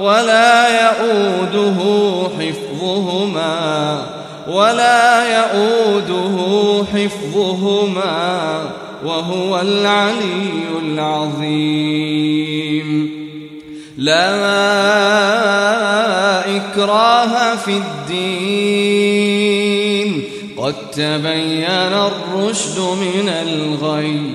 ولا يؤوده حفظهما ولا يؤوده حفظهما وهو العلي العظيم. لا إكراه في الدين. قد تبين الرشد من الغي.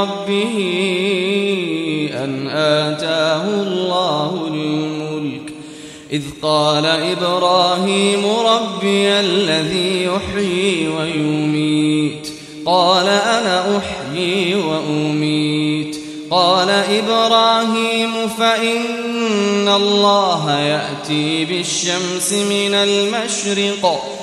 ربه أن آتاه الله الملك إذ قال إبراهيم ربي الذي يحيي ويميت قال أنا أحيي وأميت قال إبراهيم فإن الله يأتي بالشمس من المشرق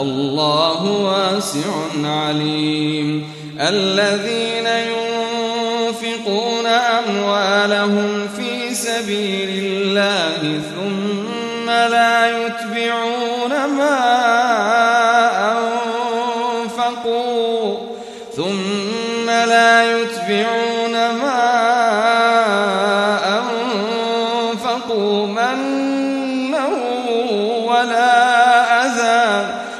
والله واسع عليم. الذين ينفقون أموالهم في سبيل الله ثم لا يتبعون ما أنفقوا ثم لا يتبعون ما أنفقوا منا ولا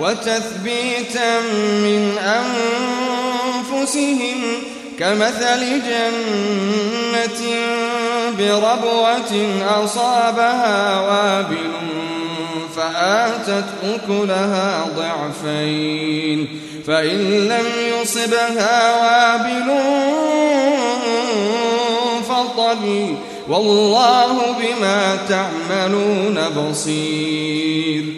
وتثبيتا من أنفسهم كمثل جنة بربوة أصابها وابل فآتت أكلها ضعفين فإن لم يصبها وابل فطل والله بما تعملون بصير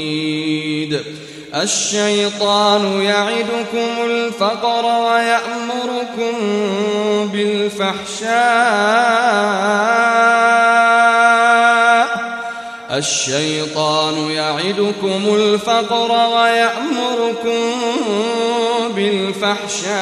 الشيطان يعدكم الفقر ويأمركم بالفحشاء. الشيطان يعدكم الفقر ويأمركم بالفحشاء.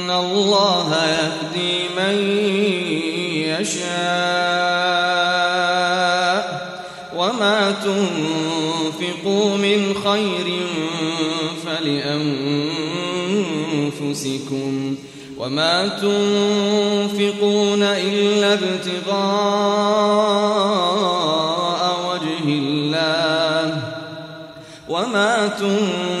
الله يهدي من يشاء وما تنفقوا من خير فلأنفسكم وما تنفقون إلا ابتغاء وجه الله وما تنفقوا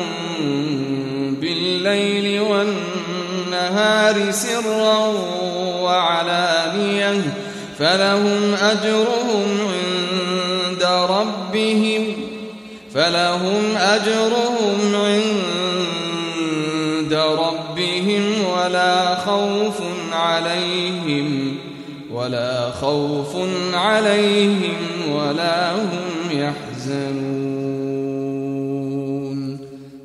والنهار سرا وعلانية فلهم أجرهم عند ربهم فلهم أجرهم عند ربهم ولا خوف عليهم ولا خوف عليهم ولا هم يحزنون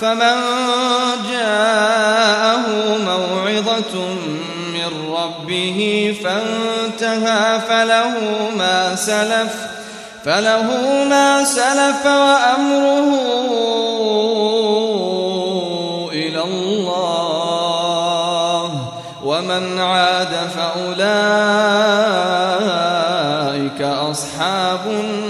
فمن جاءه موعظة من ربه فانتهى فله ما سلف فله ما سلف وأمره إلى الله. ومن عاد فأولئك أصحاب النار.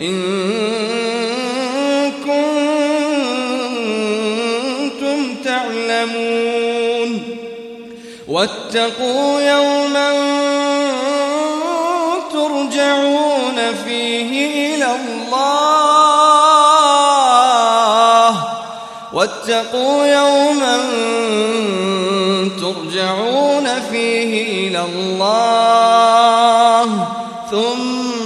إن كنتم يظلمون واتقوا يوما ترجعون فيه إلى الله واتقوا يوما ترجعون فيه إلى الله ثم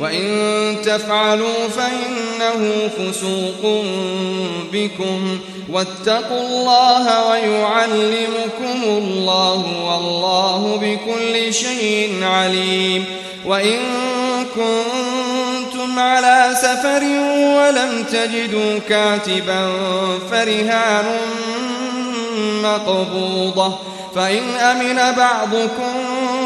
وإن تفعلوا فإنه فسوق بكم. واتقوا الله ويعلمكم الله والله بكل شيء عليم. وإن كنتم على سفر ولم تجدوا كاتبا فرهان مقبوضة. فإن أمن بعضكم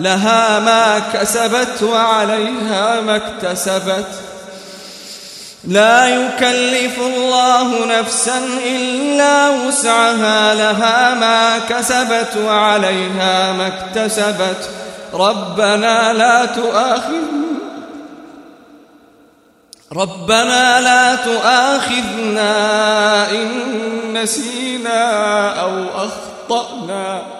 لها ما كسبت وعليها ما اكتسبت. لا يكلف الله نفسا إلا وسعها لها ما كسبت وعليها ما اكتسبت. ربنا لا تؤاخذنا ربنا لا تؤاخذنا إن نسينا أو أخطأنا.